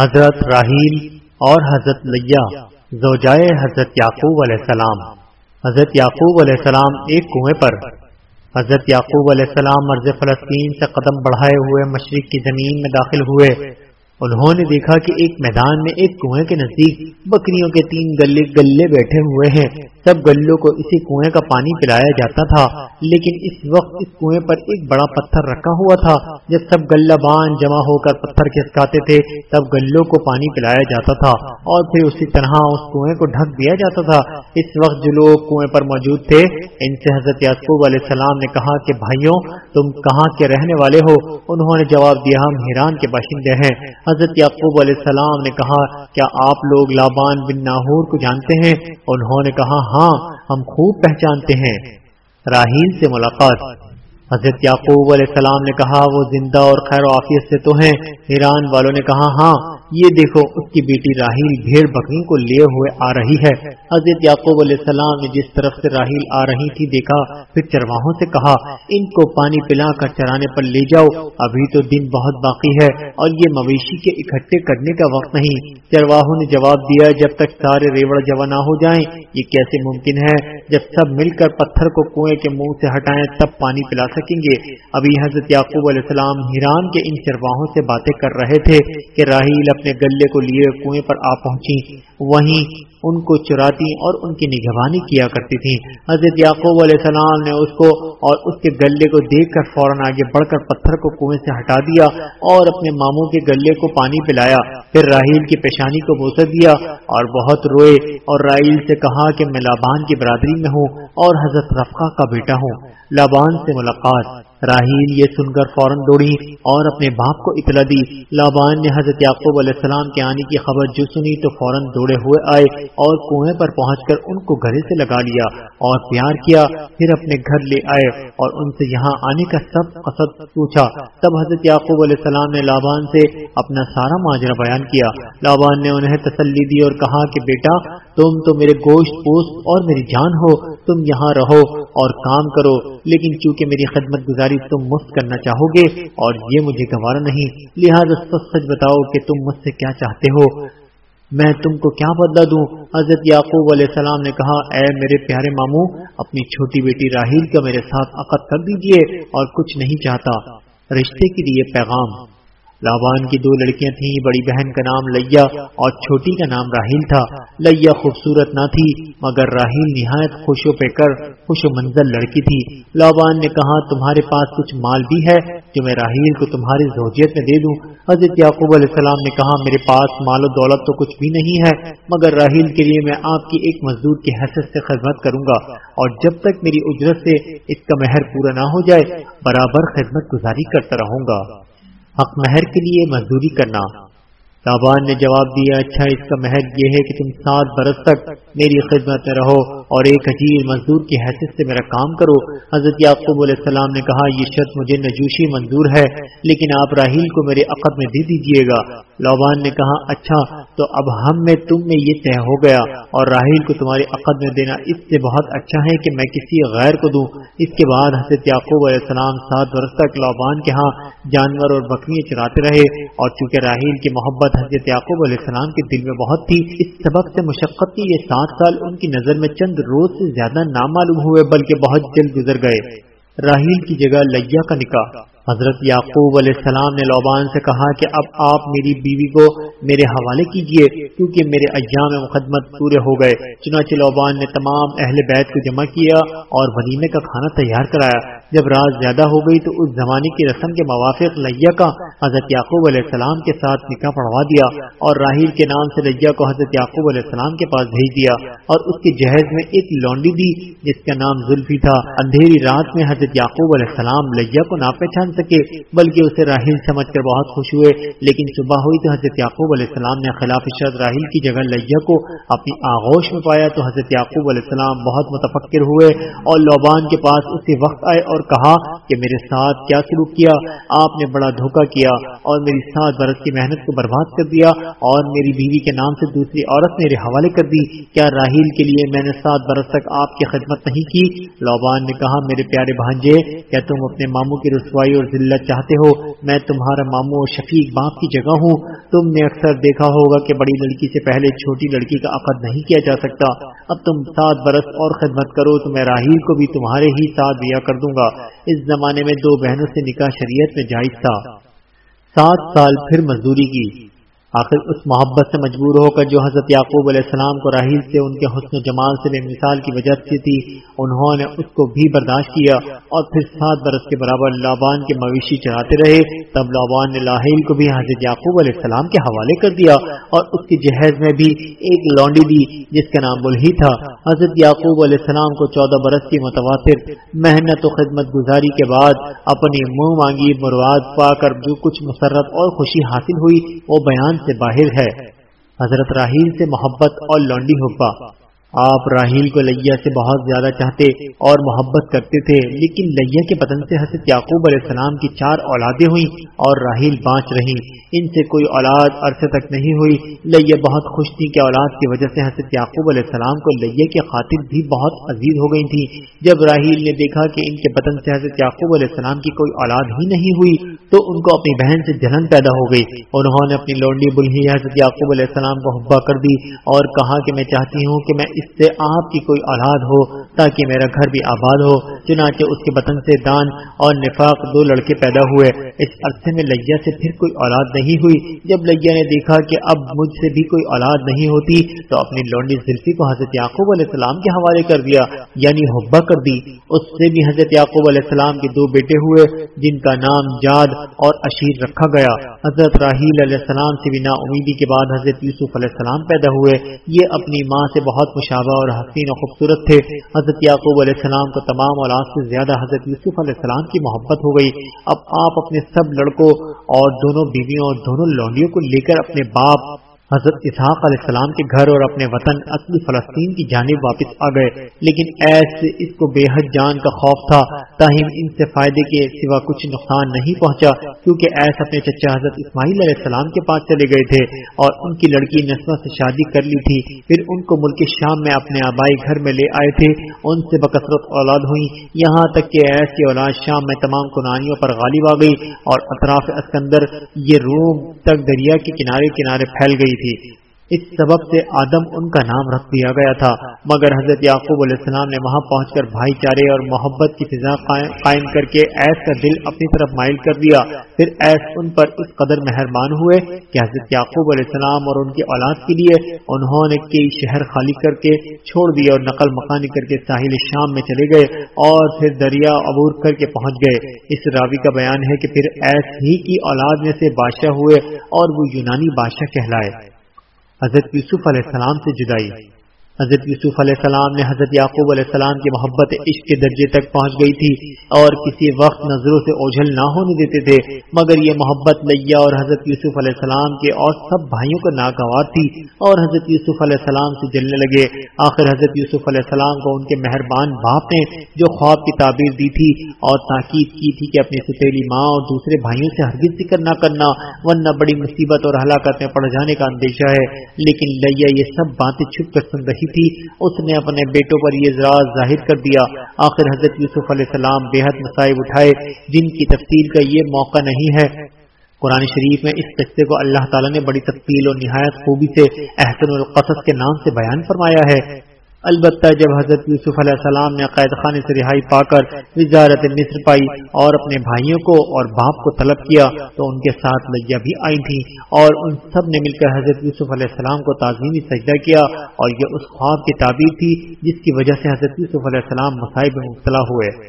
حضرت راہیل اور حضرت لیا زوجائے حضرت یعقوب علیہ السلام۔ حضرت یعقوب علیہ السلام ایک کنویں پر۔ حضرت یعقوب علیہ السلام مرض فلسطین سے قدم بڑھائے ہوئے مشرق کی زمین میں داخل ہوئے۔ انہوں نے دیکھا کہ ایک میدان میں ایک کنویں کے نزدیک بکریوں کے تین گلے گلے بیٹھے ہوئے ہیں۔ سب گلوں کو اسی کنویں کا پانی پلایا جاتا تھا، لیکن اس وقت اس کنویں پر ایک بڑا پتھر رکھا ہوا تھا۔ جب سب گلہ بان جمع ہو کر پتھر کھسکاتے تھے، تب گلوں کو پانی پلایا جاتا تھا اور پھر اسی طرح اس کنویں کو ڈھک دیا جاتا تھا۔ اس وقت جو لوگ کنویں پر موجود تھے، ان سے حضرت یعقوب علیہ السلام نے کہا کہ، بھائیوں، تم کہاں کے رہنے والے ہو؟ انہوں نے جواب دیا، ہم ہیران کے باشندے ہیں۔ حضرت یعقوب علیہ السلام نے کہا، کیا آپ لوگ لابان بن ناہور کو جانتے ہیں؟ انہوں نے کہا ہاں ہم خوب پہچانتے ہیں۔ راہیل سے ملاقات۔ حضرت یعقوب علیہ السلام نے کہا، وہ زندہ اور خیر و عافیت سے تو ہیں۔ ایران والوں نے کہا ہاں یہ دیکھو، اس کی بیٹی راہیل بھیڑ بکری کو لیے ہوئے آ رہی ہے۔ حضرت یعقوب علیہ السلام نے جس طرف سے راہیل آ رہی تھی دیکھا، پھر چرواہوں سے کہا، ان کو پانی پلا کر چرانے پر لے جاؤ، ابھی تو دن بہت باقی ہے اور یہ مویشی کے اکٹھے کرنے کا وقت نہیں۔ چرواہوں نے جواب دیا، جب تک سارے ریوڑ جوا نہ ہو جائیں، یہ کیسے ممکن ہے؟ جب سب مل کر پتھر کو کنویں کے منہ سے ہٹائیں، تب پانی پلا سکیں گے۔ ابھی حضرت یعقوب علیہ السلام ہیران کے ان چرواہوں سے باتیں کر رہے تھے کہ راہیل اپنے گلے کو لیے کنویں پر آ پہنچی وہیں ان کو چراتی اور ان کی نگہبانی کیا کرتی تھی حضرت یعقوب علیہ السلام نے اس کو اور اس کے گلے کو دیکھ کر فوراً آگے بڑھ کر پتھر کو کنویں سے ہٹا دیا اور اپنے ماموں کے گلے کو پانی پلایا۔ پھر راہیل کی پیشانی کو بوسر دیا اور بہت روئے اور راہیل سے کہا کہ میں لابان کی برادری میں ہوں اور حضرت رفقہ کا بیٹا ہوں۔ لابان سے ملاقات۔ راہیل یہ سن کر فوراً دوڑی اور اپنے باپ کو اطلاع دی۔ لابان نے حضرت یعقوب علیہ السلام کے آنے کی خبر جو سنی تو فوراً دوڑے ہوئے آئے اور کنویں پر پہنچ کر ان کو گھرے سے لگا لیا اور پیار کیا، پھر اپنے گھر لے آئے اور ان سے یہاں آنے کا سب قصد پوچھا۔ تب حضرت یعقوب علیہ السلام نے لابان سے اپنا سارا ماجرا بیان کیا۔ لابان نے انہیں تسلی دی اور کہا کہ بیٹا، تم تو میرے گوشت پوست اور میری جان ہو تم یہاں رہو اور کام کرو، لیکن چونکہ میری خدمت گزاری تم مفت کرنا چاہو گے اور یہ مجھے گوارا نہیں، لہٰذا سچ سچ بتاؤ کہ تم مجھ سے کیا چاہتے ہو۔ میں تم کو کیا بدلا دوں؟ حضرت یعقوب علیہ السلام نے کہا، اے میرے پیارے ماموں، اپنی چھوٹی بیٹی راہیل کا میرے ساتھ عقد کر دیجیے اور کچھ نہیں چاہتا۔ رشتے کے لیے پیغام۔ لاوان کی دو لڑکیاں تھیں، بڑی بہن کا نام لیا اور چھوٹی کا نام راہیل تھا۔ لیا خوبصورت نہ تھی، مگر راہیل نہایت خوش و پہ کر خوش و منزل لڑکی تھی۔ لاوان نے کہا، تمہارے پاس کچھ مال بھی ہے، جو میں راہیل کو تمہاری زوجیت میں دے دوں۔ حضرت یعقوب علیہ السلام نے کہا، میرے پاس مال و دولت تو کچھ بھی نہیں ہے، مگر راہیل کے لیے میں آپ کی ایک مزدور کی حیثیت سے خدمت کروں گا۔ اور جب تک میری اجرت سے اس کا مہر پورا نہ ہو جائے، برابر خدمت گزاری کرتا رہوں گا۔ حق مہر کے لیے مزدوری کرنا۔ تابان نے جواب دیا اچھا اس کا مہر یہ ہے کہ تم سات برس تک میری خدمت میں رہو۔ اور ایک عجیب مزدور کی حیثیت سے میرا کام کرو۔ حضرت یعقوب علیہ السلام نے کہا، یہ شرط مجھے نجوشی منظور ہے، لیکن آپ راہیل کو میرے عقد میں دے دیجیے گا۔ لوبان نے کہا اچھا تو اب ہم میں، تم میں یہ طے ہو گیا۔ اور راہیل کو تمہارے عقد میں دینا اس سے بہت اچھا ہے کہ میں کسی غیر کو دوں۔ اس کے بعد حضرت یعقوب علیہ السلام سات برس تک لوبان کے ہاں جانور اور بکریاں چراتے رہے۔ اور چونکہ راہیل کی محبت حضرت یعقوب علیہ السلام کے دل میں بہت تھی، اس سبق سے مشقت کی یہ سات سال ان کی نظر میں چند روز سے زیادہ نامعلوم ہوئے، بلکہ بہت جلد گزر گئے۔ راہیل کی جگہ لیا کا نکاح حضرت یعقوب علیہ السلام نے لوبان سے کہا کہ اب آپ میری بیوی کو میرے حوالے کیجیے کیونکہ میرے ایام مقدمت پورے ہو گئے۔ چنانچہ لوبان نے تمام اہل بیت کو جمع کیا اور ولیمے کا کھانا تیار کرایا۔ جب رات زیادہ ہو گئی تو اس زمانے کی رسم کے موافق لیا کا حضرت یعقوب علیہ السلام کے ساتھ نکاح پڑھوا دیا اور راہیل کے نام سے لیا کو حضرت یعقوب علیہ السلام کے پاس بھیج دیا اور اس کے جہیز میں ایک لونڈی دی جس کا نام زلفی تھا۔ اندھیری رات میں حضرت یعقوب علیہ السلام لیا کو نہ پہچان سکے، بلکہ اسے راہیل سمجھ کر بہت خوش ہوئے۔ لیکن صبح ہوئی تو حضرت یعقوب علیہ السلام نے خلاف شرط راہیل کی جگہ لیا کو اپنی آغوش میں پایا تو حضرت یعقوب علیہ السلام بہت متفکر ہوئے اور لوبان کے پاس اسی وقت آئے اور کہا کہ میرے ساتھ کیا سلوک کیا؟ آپ نے بڑا دھوکہ کیا اور میری سات برس کی محنت کو برباد کر دیا اور میری بیوی کے نام سے دوسری عورت میرے حوالے کر دی۔ کیا راہیل کے لیے میں نے سات برس تک آپ کی خدمت نہیں کی؟ لوبان نے کہا، میرے پیارے بھانجے، کیا تم اپنے ماموں کی رسوائی اور اور ذلت چاہتے ہو، میں تمہارا ماموں اور شفیق باپ کی جگہ ہوں۔ تم نے اکثر دیکھا ہوگا کہ بڑی لڑکی سے پہلے چھوٹی لڑکی کا عقد نہیں کیا جا سکتا۔ اب تم سات برس اور خدمت کرو، تو میں راہیل کو بھی تمہارے ہی ساتھ دیا کر دوں گا۔ اس زمانے میں دو بہنوں سے نکاح شریعت میں جائز تھا۔ سات سال پھر مزدوری کی۔ آخر اس محبت سے مجبور ہو کر جو حضرت یعقوب علیہ السلام کو راہیل سے ان کے حسن و جمال سے بے مثال کی وجہ سے تھی۔ انہوں نے اس کو بھی برداشت کیا اور پھر سات برس کے برابر لابان کے مویشی چڑھاتے رہے۔ تب لابان نے لاہیل کو بھی حضرت یعقوب علیہ السلام کے حوالے کر دیا اور اس کی جہیز میں بھی ایک لانڈی دی، جس کا نام بلہی تھا۔ حضرت یعقوب علیہ السلام کو چودہ برس کی متواتر محنت و خدمت گزاری کے بعد اپنی منہ مانگی مراد پا کر جو کچھ مسرت اور خوشی حاصل ہوئی، وہ بیان سے باہر ہے۔ حضرت راہیل سے محبت اور لونڈی حبا آپ راہیل کو لیا سے بہت زیادہ چاہتے اور محبت کرتے تھے، لیکن لیا کے بدن سے حضرت یعقوب علیہ السلام کی چار اولادیں ہوئیں اور راہیل بانچ رہی ان سے کوئی اولاد عرصے تک نہیں ہوئی۔ لیا بہت خوش تھی کہ اولاد کی وجہ سے حضرت یعقوب علیہ السلام کو لیا کی خاطر بھی بہت عزیز ہو گئی تھی جب راہیل نے دیکھا کہ ان کے بدن سے حضرت یعقوب علیہ السلام کی کوئی اولاد ہی نہیں ہوئی، تو ان کو اپنی بہن سے جلن پیدا ہو گئی۔ انہوں نے اپنی لونڈی بلہی حضرت یعقوب علیہ السلام کو حبا کر دی اور کہا کہ میں چاہتی ہوں کہ میں اس سے آپ کی کوئی اولاد ہو، تاکہ میرا گھر بھی آباد ہو۔ چنانچہ اس کے بطن سے دان اور نفاق دو لڑکے پیدا ہوئے۔ اس عرصے میں لیا سے پھر کوئی اولاد نہیں ہوئی۔ جب لیا نے دیکھا کہ اب مجھ سے بھی کوئی اولاد نہیں ہوتی، تو اپنی لونڈی زلفی کو حضرت یعقوب علیہ السلام کے حوالے کر دیا یعنی حبا کر دی۔ اس سے بھی حضرت یعقوب علیہ السلام کے دو بیٹے ہوئے، جن کا نام جاد اور اشیر رکھا گیا۔ حضرت راہیل علیہ السلام سے بنا امیدی کے بعد حضرت یوسف علیہ السلام پیدا ہوئے۔ یہ اپنی ماں سے بہت مشابہ اور حسین و خوبصورت تھے۔ حضرت یعقوب علیہ السلام کو تمام اولاد سے زیادہ حضرت یوسف علیہ السلام کی محبت ہو گئی۔ اب آپ اپنے سب لڑکوں اور دونوں بیویوں اور دونوں لونڈیوں کو لے کر اپنے باپ حضرت اسحاق علیہ السلام کے گھر اور اپنے وطن اصلی فلسطین کی جانب واپس آ گئے۔ لیکن ایسے اس کو بے حد جان کا خوف تھا، تاہم ان سے فائدے کے سوا کچھ نقصان نہیں پہنچا، کیونکہ ایس اپنے چچا حضرت اسماعیل علیہ السلام کے پاس چلے گئے تھے اور ان کی لڑکی نسمہ سے شادی کر لی تھی۔ پھر ان کو ملک شام میں اپنے آبائی گھر میں لے آئے تھے، ان سے بکثرت اولاد ہوئی یہاں تک کہ ایس کی اولاد شام میں تمام کنانیوں پر غالب آ گئی اور اطراف اسکندر یہ روم تک دریا کے کنارے کنارے پھیل گئی تھی۔ اس سبب سے آدم ان کا نام رکھ دیا گیا تھا۔ مگر حضرت یعقوب علیہ السلام نے وہاں پہنچ کر بھائی چارے اور محبت کی فضا قائم کر کے ایس کا دل اپنی طرف مائل کر دیا۔ پھر ایس ان پر اس قدر مہربان ہوئے کہ حضرت یعقوب علیہ السلام اور ان کی اولاد کے لیے انہوں نے کئی شہر خالی کر کے چھوڑ دیا اور نقل مکانی کر کے ساحل شام میں چلے گئے اور پھر دریا عبور کر کے پہنچ گئے۔ اس راوی کا بیان ہے کہ پھر ایس ہی کی اولاد میں سے بادشاہ ہوئے اور وہ یونانی بادشاہ کہلائے۔ حضرت یوسف علیہ السلام سے جدائی۔ حضرت یوسف علیہ السلام نے حضرت یعقوب علیہ السلام کی محبت عشق کے درجے تک پہنچ گئی تھی اور کسی وقت نظروں سے اوجھل نہ ہونے دیتے تھے، مگر یہ محبت لیا اور حضرت یوسف علیہ السلام کے اور سب بھائیوں کو ناگوار تھی اور حضرت یوسف علیہ السلام سے جلنے لگے۔ آخر حضرت یوسف علیہ السلام کو ان کے مہربان باپ نے جو خواب کی تعبیر دی تھی اور تاکید کی تھی کہ اپنی ستیلی ماں اور دوسرے بھائیوں سے ہرگز ذکر نہ کرنا، ورنہ بڑی مصیبت اور ہلاکت میں پڑ جانے کا اندیشہ ہے۔ لیکن لیا یہ سب باتیں چھپ کر سن رہی رکھی تھی، اس نے اپنے بیٹوں پر یہ راز ظاہر کر دیا۔ آخر حضرت یوسف علیہ السلام بے حد مسائب اٹھائے، جن کی تفصیل کا یہ موقع نہیں ہے۔ قرآن شریف میں اس قصے کو اللہ تعالیٰ نے بڑی تفصیل اور نہایت خوبی سے، احسن القصص کے نام سے بیان فرمایا ہے۔ البتہ جب حضرت یوسف علیہ السلام نے قید خانے سے رہائی پا کر وزارت مصر پائی اور اپنے بھائیوں کو اور باپ کو طلب کیا تو ان کے ساتھ لیا بھی آئی تھی اور ان سب نے مل کر حضرت یوسف علیہ السلام کو تعظیمی سجدہ کیا اور یہ اس خواب کی تعبیر تھی جس کی وجہ سے حضرت یوسف علیہ السلام مسائب میں مبتلا ہوئے۔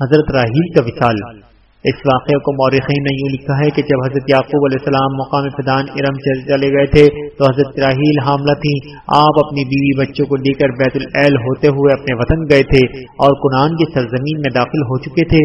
حضرت راہیل کا وصال۔ اس واقعے کو مورخین نے یوں لکھا ہے کہ جب حضرت یعقوب علیہ السلام مقام فدان ارم چلے گئے تھے تو حضرت راہیل حاملہ تھی آپ اپنی بیوی بچوں کو لے کر بیت العل ہوتے ہوئے اپنے وطن گئے تھے اور قرآن کی سرزمین میں داخل ہو چکے تھے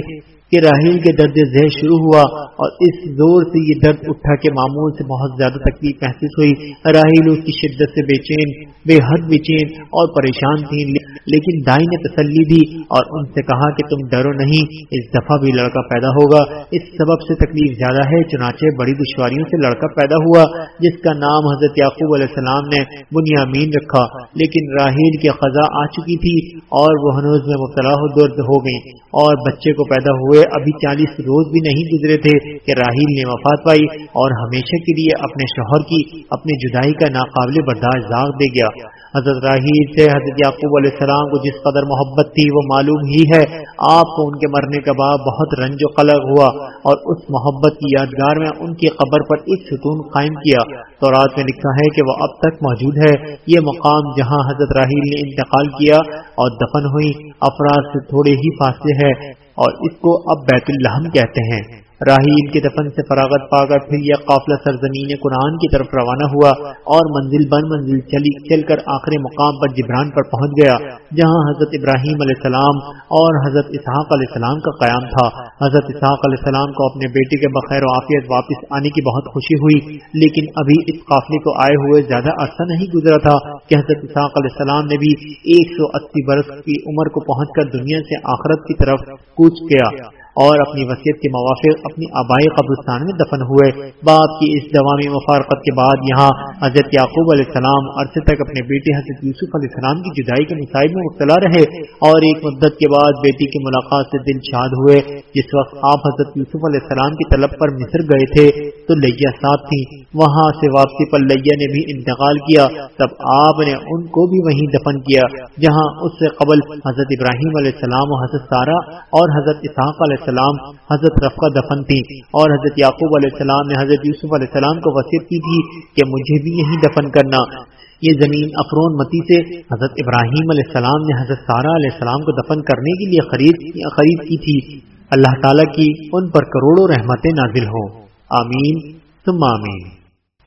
کہ راہیل کے درد ذہ شروع ہوا اور اس زور سے یہ درد اٹھا کہ معمول سے بہت زیادہ تکلیف محسوس ہوئی۔ راہیل اس کی شدت سے بے چین، بے حد بے چین اور پریشان تھی لیکن دائی نے تسلی دی اور ان سے کہا کہ تم ڈرو نہیں، اس دفعہ بھی لڑکا پیدا ہوگا۔ اس سبب سے تکلیف زیادہ ہے، چنانچہ بڑی دشواریوں سے لڑکا پیدا ہوا، جس کا نام حضرت یعقوب علیہ السلام نے بنیامین رکھا۔ لیکن راہیل کی خزاں آ چکی تھی اور وہ ہنوز میں مبتلا ہو درد ہو گئی اور بچے کو پیدا ہوئے، ابھی چالیس روز بھی نہیں گزرے تھے کہ راہیل نے وفات پائی اور ہمیشہ کے لیے اپنے شوہر کی، اپنی جدائی کا ناقابل برداشت داغ دے گیا۔ حضرت راہیل سے حضرت یعقوب علیہ السلام کو جس قدر محبت تھی وہ معلوم ہی ہے۔ آپ کو ان کے مرنے کے بعد بہت رنج و قلق ہوا اور اس محبت کی یادگار میں ان کی قبر پر ایک ستون قائم کیا۔ تو رات میں لکھا ہے کہ وہ اب تک موجود ہے۔ یہ مقام جہاں حضرت راہیل نے انتقال کیا اور دفن ہوئی، افراد سے تھوڑے ہی فاصلے ہے اور اس کو اب بیت الحم کہتے ہیں۔ راہیل کے دفن سے فراغت پا کر پھر یہ قافلہ سرزمین قرآن کی طرف روانہ ہوا اور منزل بن منزل چلی چل کر آخری مقام پر جبران پر پہنچ گیا، جہاں حضرت ابراہیم علیہ السلام اور حضرت اسحاق علیہ السلام کا قیام تھا۔ حضرت اسحاق علیہ السلام کو اپنے بیٹے کے بخیر و عافیت واپس آنے کی بہت خوشی ہوئی، لیکن ابھی اس قافلے کو آئے ہوئے زیادہ عرصہ نہیں گزرا تھا کہ حضرت اسحاق علیہ السلام نے بھی ایک سو اسی برس کی عمر کو پہنچ کر دنیا سے آخرت کی طرف کوچ کیا۔ اور اپنی وصیت کے موافق اپنی آبائی قبرستان میں دفن ہوئے۔ باپ کی اس دوامی مفارقت کے بعد یہاں حضرت یعقوب علیہ السلام عرصے تک اپنے بیٹے حضرت یوسف علیہ السلام کی جدائی کے مسائل میں مبتلا رہے اور ایک مدت کے بعد بیٹی کی ملاقات سے دل شاد ہوئے۔ جس وقت آپ حضرت یوسف علیہ السلام کی طلب پر مصر گئے تھے تو لیا ساتھ تھی وہاں سے واپسی پر لیا نے بھی انتقال کیا۔ تب آپ نے ان کو بھی وہیں دفن کیا، جہاں اس سے قبل حضرت ابراہیم علیہ السلام و حضرت سارا اور حضرت اسحاق علیہ السلام حضرت رفقہ دفن تھی اور حضرت یعقوب علیہ السلام نے حضرت یوسف علیہ السلام کو وسیع کی تھی کہ مجھے بھی یہی دفن کرنا۔ یہ زمین افرون متی سے حضرت ابراہیم علیہ السلام نے حضرت سارا علیہ السلام کو دفن کرنے کے لیے خرید خرید کی تھی۔ اللہ تعالیٰ کی ان پر کروڑوں رحمتیں نازل ہوں۔ آمین۔ ثم آمین۔